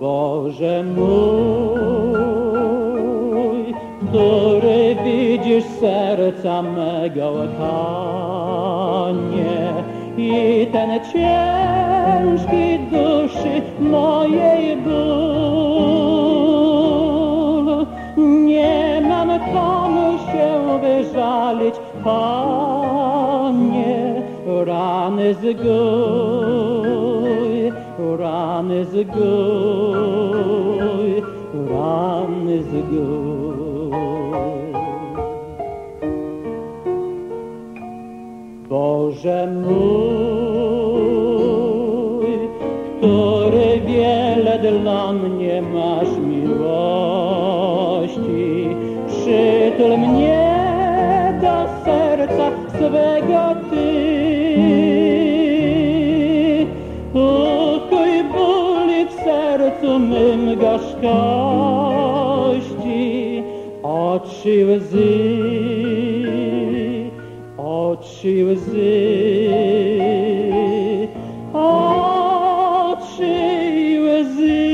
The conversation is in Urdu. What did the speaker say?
دور دیج سر سم گوان یہ تن کا نیشالیچے ر گو رام جگو تو لام مسر تک مل گاشکار جی آ شیوزی آ شیوزیو